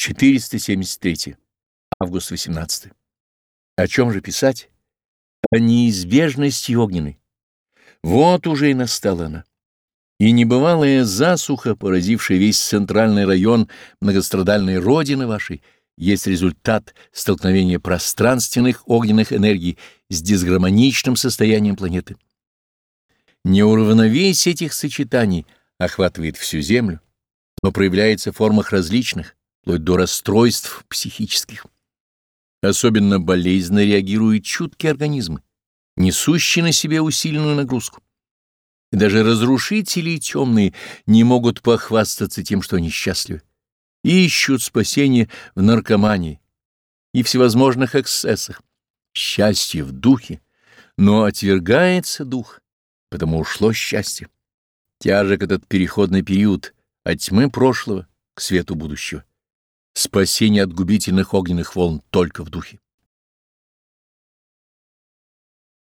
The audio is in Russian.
473. Август 18. О чем же писать? О неизбежности огненной. Вот уже и настала она. И небывалая засуха, поразившая весь центральный район многострадальной родины вашей, есть результат столкновения пространственных огненных энергий с дисгармоничным состоянием планеты. Неуравновесие этих сочетаний охватывает всю Землю, но проявляется в формах различных, вплоть до расстройств психических. Особенно болезненно реагируют чуткие организмы, несущие на себе усиленную нагрузку. И даже разрушители темные не могут похвастаться тем, что они счастливы. И ищут спасение в наркомании и всевозможных эксцессах. Счастье в духе, но отвергается дух, потому ушло счастье. Тяжек этот переходный период от тьмы прошлого к свету будущего. Спасение от губительных огненных волн только в духе.